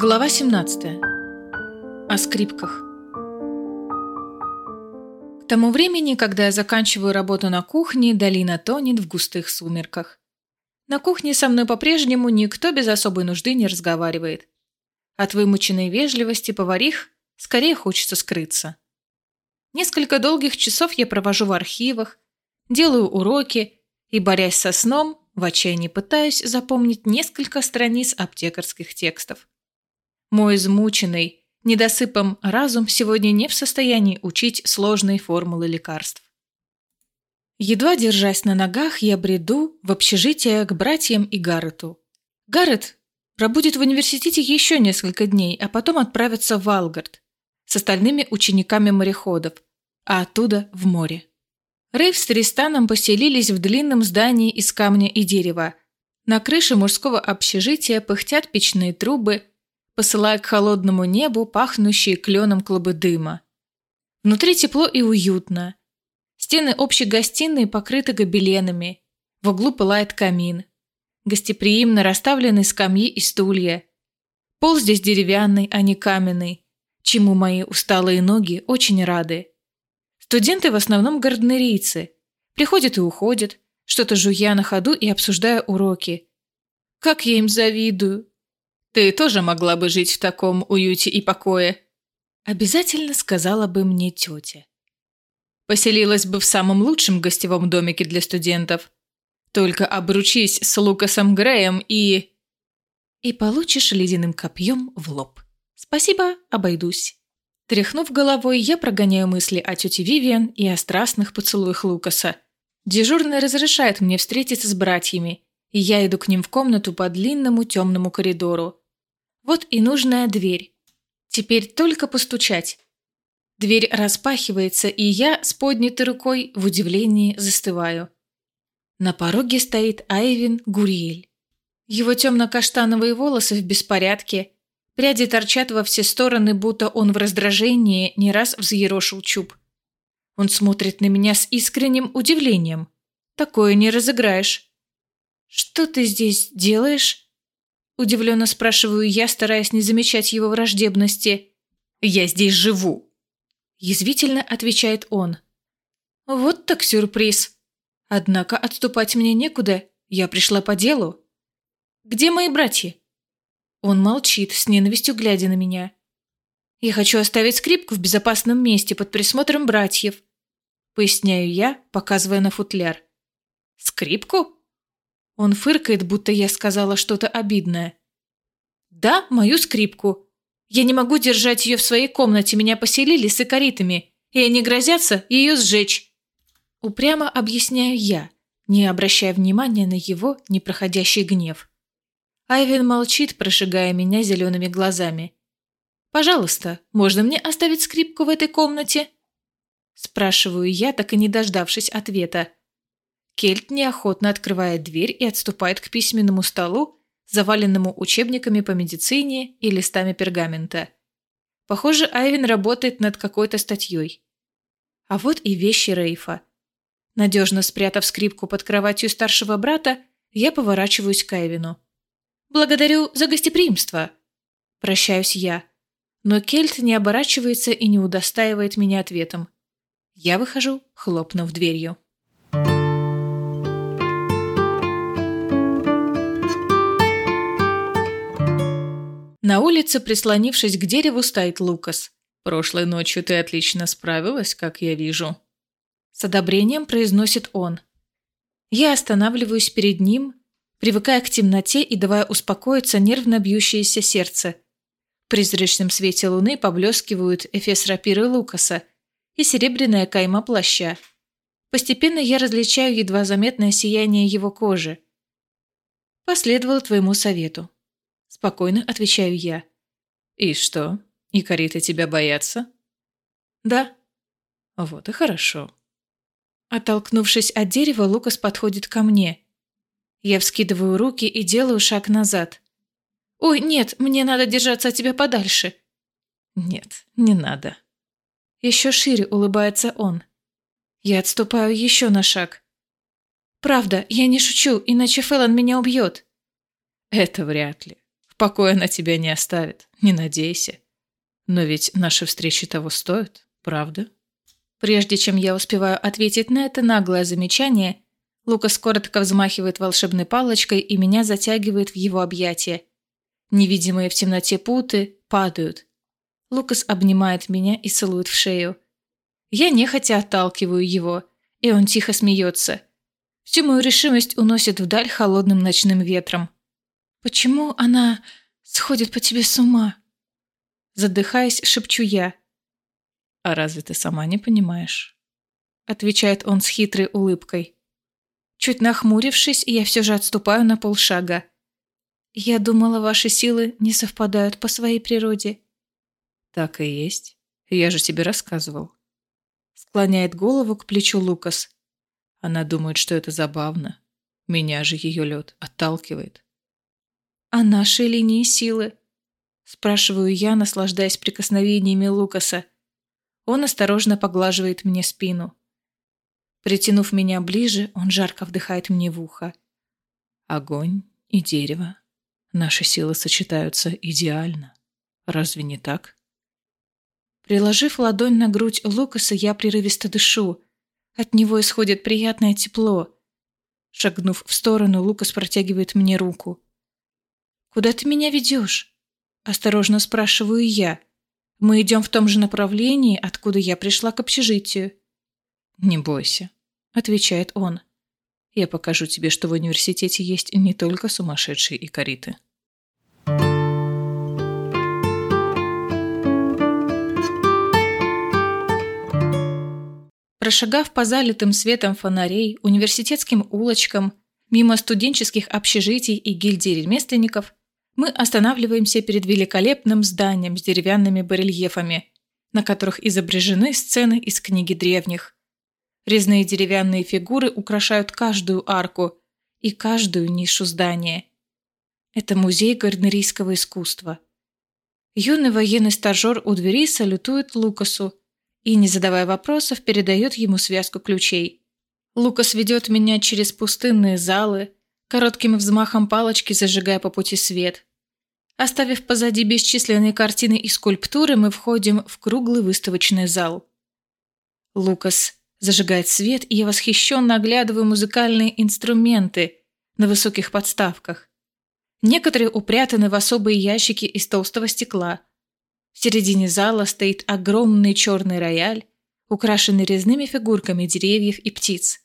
Глава 17. О скрипках. К тому времени, когда я заканчиваю работу на кухне, долина тонет в густых сумерках. На кухне со мной по-прежнему никто без особой нужды не разговаривает. От вымученной вежливости поварих скорее хочется скрыться. Несколько долгих часов я провожу в архивах, делаю уроки и, борясь со сном, в отчаянии пытаюсь запомнить несколько страниц аптекарских текстов. Мой измученный, недосыпом разум сегодня не в состоянии учить сложные формулы лекарств. Едва держась на ногах, я бреду в общежитие к братьям и Гаррету. Гаррет пробудет в университете еще несколько дней, а потом отправится в Алгард с остальными учениками мореходов, а оттуда в море. Рейв с Тристаном поселились в длинном здании из камня и дерева. На крыше мужского общежития пыхтят печные трубы, посылая к холодному небу пахнущие кленом клубы дыма. Внутри тепло и уютно. Стены общей гостиной покрыты гобеленами. В углу пылает камин. Гостеприимно расставлены скамьи и стулья. Пол здесь деревянный, а не каменный, чему мои усталые ноги очень рады. Студенты в основном гарднерийцы. Приходят и уходят, что-то жуя на ходу и обсуждая уроки. Как я им завидую. Ты тоже могла бы жить в таком уюте и покое. Обязательно сказала бы мне тетя. Поселилась бы в самом лучшем гостевом домике для студентов. Только обручись с Лукасом Греем и... И получишь ледяным копьем в лоб. Спасибо, обойдусь. Тряхнув головой, я прогоняю мысли о тете Вивиан и о страстных поцелуях Лукаса. Дежурный разрешает мне встретиться с братьями, и я иду к ним в комнату по длинному темному коридору. Вот и нужная дверь. Теперь только постучать. Дверь распахивается, и я с поднятой рукой в удивлении застываю. На пороге стоит Айвин Гуриэль. Его темно-каштановые волосы в беспорядке, пряди торчат во все стороны, будто он в раздражении не раз взъерошил чуб. Он смотрит на меня с искренним удивлением. Такое не разыграешь. «Что ты здесь делаешь?» Удивленно спрашиваю я, стараясь не замечать его враждебности. «Я здесь живу!» Язвительно отвечает он. «Вот так сюрприз. Однако отступать мне некуда, я пришла по делу. Где мои братья?» Он молчит, с ненавистью глядя на меня. «Я хочу оставить скрипку в безопасном месте под присмотром братьев», поясняю я, показывая на футляр. «Скрипку?» Он фыркает, будто я сказала что-то обидное. «Да, мою скрипку. Я не могу держать ее в своей комнате, меня поселили с икоритами, и они грозятся ее сжечь». Упрямо объясняю я, не обращая внимания на его непроходящий гнев. Айвен молчит, прожигая меня зелеными глазами. «Пожалуйста, можно мне оставить скрипку в этой комнате?» Спрашиваю я, так и не дождавшись ответа. Кельт неохотно открывает дверь и отступает к письменному столу, заваленному учебниками по медицине и листами пергамента. Похоже, Айвин работает над какой-то статьей. А вот и вещи Рейфа. Надежно спрятав скрипку под кроватью старшего брата, я поворачиваюсь к Айвину. «Благодарю за гостеприимство!» Прощаюсь я. Но Кельт не оборачивается и не удостаивает меня ответом. Я выхожу, хлопнув дверью. На улице, прислонившись к дереву, стоит Лукас. «Прошлой ночью ты отлично справилась, как я вижу». С одобрением произносит он. Я останавливаюсь перед ним, привыкая к темноте и давая успокоиться нервно бьющееся сердце. В призрачном свете луны поблескивают эфес рапиры Лукаса и серебряная кайма плаща. Постепенно я различаю едва заметное сияние его кожи. Последовал твоему совету. Спокойно отвечаю я. «И что, икориты тебя боятся?» «Да». «Вот и хорошо». Оттолкнувшись от дерева, Лукас подходит ко мне. Я вскидываю руки и делаю шаг назад. «Ой, нет, мне надо держаться от тебя подальше». «Нет, не надо». Еще шире улыбается он. Я отступаю еще на шаг. «Правда, я не шучу, иначе Фэллон меня убьет». «Это вряд ли покое она тебя не оставит, не надейся. Но ведь наши встречи того стоят, правда? Прежде чем я успеваю ответить на это наглое замечание, Лукас коротко взмахивает волшебной палочкой и меня затягивает в его объятия. Невидимые в темноте путы падают. Лукас обнимает меня и целует в шею. Я нехотя отталкиваю его, и он тихо смеется. Всю мою решимость уносит вдаль холодным ночным ветром. «Почему она сходит по тебе с ума?» Задыхаясь, шепчу я. «А разве ты сама не понимаешь?» Отвечает он с хитрой улыбкой. Чуть нахмурившись, я все же отступаю на полшага. Я думала, ваши силы не совпадают по своей природе. Так и есть. Я же тебе рассказывал. Склоняет голову к плечу Лукас. Она думает, что это забавно. Меня же ее лед отталкивает. А наши линии силы? Спрашиваю я, наслаждаясь прикосновениями Лукаса. Он осторожно поглаживает мне спину. Притянув меня ближе, он жарко вдыхает мне в ухо. Огонь и дерево. Наши силы сочетаются идеально. Разве не так? Приложив ладонь на грудь Лукаса, я прерывисто дышу. От него исходит приятное тепло. Шагнув в сторону, Лукас протягивает мне руку. «Куда ты меня ведешь?» Осторожно спрашиваю я. Мы идем в том же направлении, откуда я пришла к общежитию. «Не бойся», — отвечает он. Я покажу тебе, что в университете есть не только сумасшедшие икариты. Прошагав по залитым светом фонарей, университетским улочкам, мимо студенческих общежитий и гильдий ремесленников, мы останавливаемся перед великолепным зданием с деревянными барельефами, на которых изображены сцены из книги древних. Резные деревянные фигуры украшают каждую арку и каждую нишу здания. Это музей гарднерийского искусства. Юный военный стажер у двери салютует Лукасу и, не задавая вопросов, передает ему связку ключей. Лукас ведет меня через пустынные залы, коротким взмахом палочки зажигая по пути свет. Оставив позади бесчисленные картины и скульптуры, мы входим в круглый выставочный зал. Лукас Зажигает свет, и я восхищенно оглядываю музыкальные инструменты на высоких подставках. Некоторые упрятаны в особые ящики из толстого стекла. В середине зала стоит огромный черный рояль, украшенный резными фигурками деревьев и птиц.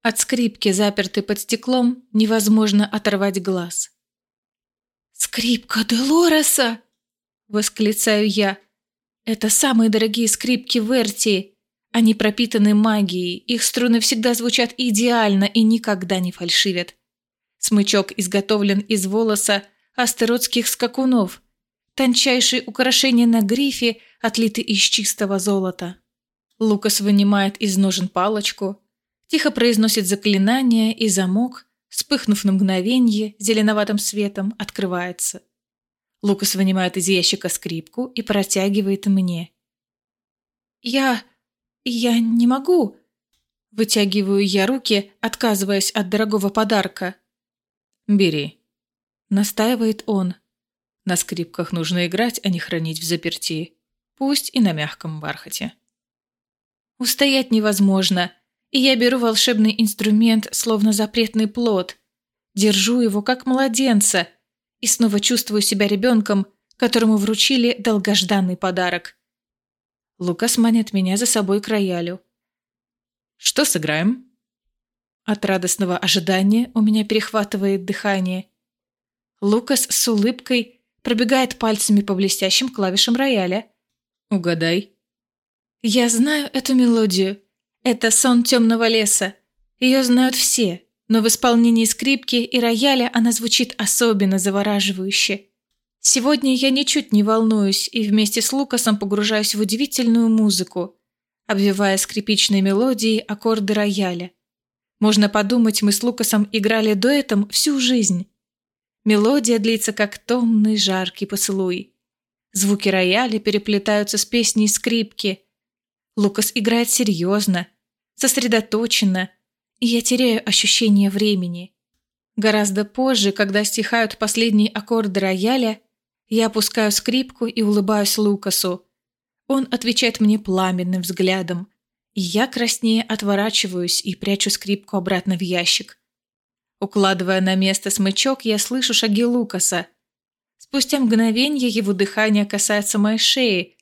От скрипки, запертой под стеклом, невозможно оторвать глаз. «Скрипка Делореса!» — восклицаю я. «Это самые дорогие скрипки в Эртии, они пропитаны магией, их струны всегда звучат идеально и никогда не фальшивят. Смычок изготовлен из волоса астеротских скакунов. Тончайшие украшения на грифе отлиты из чистого золота. Лукас вынимает из ножен палочку, тихо произносит заклинание, и замок, вспыхнув на мгновенье зеленоватым светом, открывается. Лукас вынимает из ящика скрипку и протягивает мне. «Я...» «Я не могу!» Вытягиваю я руки, отказываясь от дорогого подарка. «Бери», — настаивает он. На скрипках нужно играть, а не хранить в заперти. Пусть и на мягком бархате. Устоять невозможно, и я беру волшебный инструмент, словно запретный плод. Держу его, как младенца, и снова чувствую себя ребенком, которому вручили долгожданный подарок. Лукас манит меня за собой к роялю. «Что сыграем?» От радостного ожидания у меня перехватывает дыхание. Лукас с улыбкой пробегает пальцами по блестящим клавишам рояля. «Угадай». «Я знаю эту мелодию. Это сон темного леса. Ее знают все, но в исполнении скрипки и рояля она звучит особенно завораживающе. Сегодня я ничуть не волнуюсь и вместе с Лукасом погружаюсь в удивительную музыку, обвивая скрипичной мелодией аккорды рояля. Можно подумать, мы с Лукасом играли дуэтом всю жизнь. Мелодия длится как томный жаркий поцелуй. Звуки рояля переплетаются с песней скрипки. Лукас играет серьезно, сосредоточенно, и я теряю ощущение времени. Гораздо позже, когда стихают последние аккорды рояля, я опускаю скрипку и улыбаюсь Лукасу. Он отвечает мне пламенным взглядом, и я краснее отворачиваюсь и прячу скрипку обратно в ящик. Укладывая на место смычок, я слышу шаги Лукаса. Спустя мгновение его дыхание касается моей шеи,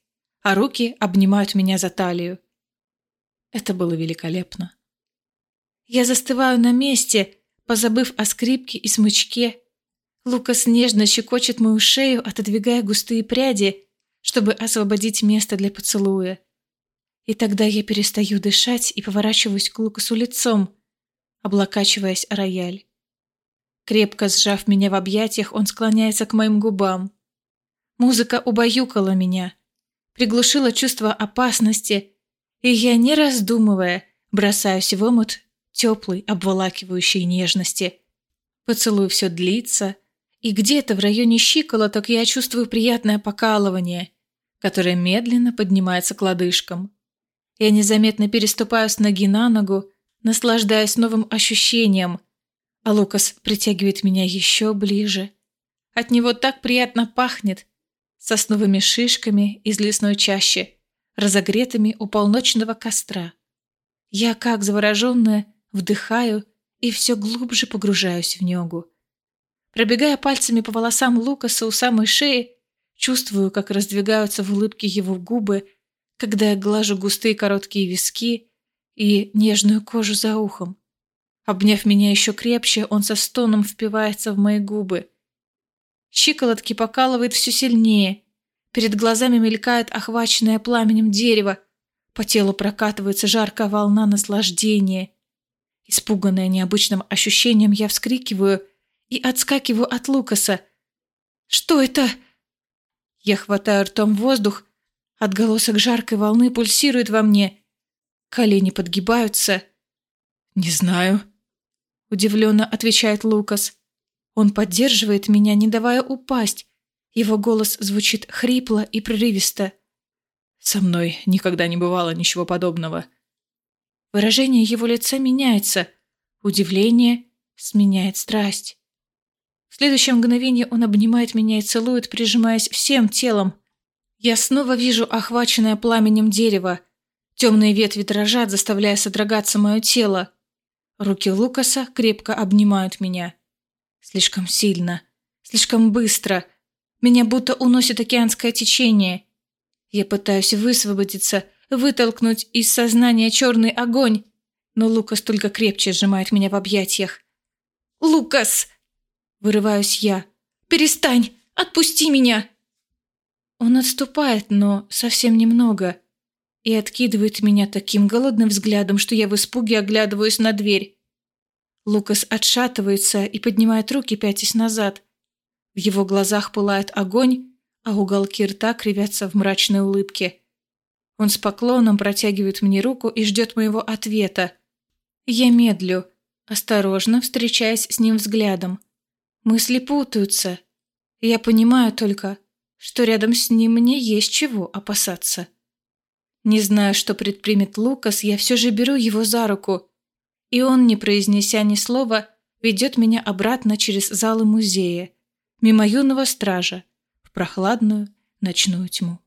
а руки обнимают меня за талию. Это было великолепно. Я застываю на месте, позабыв о скрипке и смычке. Лукас нежно щекочет мою шею, отодвигая густые пряди, чтобы освободить место для поцелуя. И тогда я перестаю дышать и поворачиваюсь к Лукасу лицом, облокачиваясь о рояль. Крепко сжав меня в объятиях, он склоняется к моим губам. Музыка убаюкала меня, приглушила чувство опасности, и я, не раздумывая, бросаюсь в омут теплой, обволакивающей нежности. Поцелуй все длится, и где-то в районе щиколоток я чувствую приятное покалывание, которое медленно поднимается к лодыжкам. Я незаметно переступаю с ноги на ногу, наслаждаясь новым ощущением, а Лукас притягивает меня еще ближе. От него так приятно пахнет сосновыми шишками из лесной чащи, разогретыми у полночного костра. Я, как завороженная, вдыхаю и все глубже погружаюсь в негу. Пробегая пальцами по волосам Лукаса у самой шеи, чувствую, как раздвигаются в улыбке его губы, когда я глажу густые короткие виски и нежную кожу за ухом. Обняв меня еще крепче, он со стоном впивается в мои губы. Щиколотки покалывает все сильнее. Перед глазами мелькает охваченное пламенем дерево. По телу прокатывается жаркая волна наслаждения. Испуганная необычным ощущением, я вскрикиваю и отскакиваю от Лукаса. «Что это?» Я хватаю ртом воздух, отголосок жаркой волны пульсирует во мне. Колени подгибаются. «Не знаю», — удивленно отвечает Лукас. Он поддерживает меня, не давая упасть. Его голос звучит хрипло и прерывисто. «Со мной никогда не бывало ничего подобного». Выражение его лица меняется. Удивление сменяет страсть. В следующее мгновение он обнимает меня и целует, прижимаясь всем телом. Я снова вижу охваченное пламенем дерево. Темные ветви дрожат, заставляя содрогаться мое тело. Руки Лукаса крепко обнимают меня. Слишком сильно, слишком быстро. Меня будто уносит океанское течение. Я пытаюсь высвободиться, вытолкнуть из сознания черный огонь, но Лукас только крепче сжимает меня в объятиях. «Лукас!» — вырываюсь я. «Перестань! Отпусти меня!» Он отступает, но совсем немного, и откидывает меня таким голодным взглядом, что я в испуге оглядываюсь на дверь. Лукас отшатывается и поднимает руки, пятясь назад. В его глазах пылает огонь, а уголки рта кривятся в мрачной улыбке. Он с поклоном протягивает мне руку и ждет моего ответа. Я медлю, осторожно встречаясь с ним взглядом. Мысли путаются. Я понимаю только, что рядом с ним мне есть чего опасаться. Не зная, что предпримет Лукас, я все же беру его за руку, и он, не произнеся ни слова, ведет меня обратно через залы музея, мимо юного стража, в прохладную ночную тьму.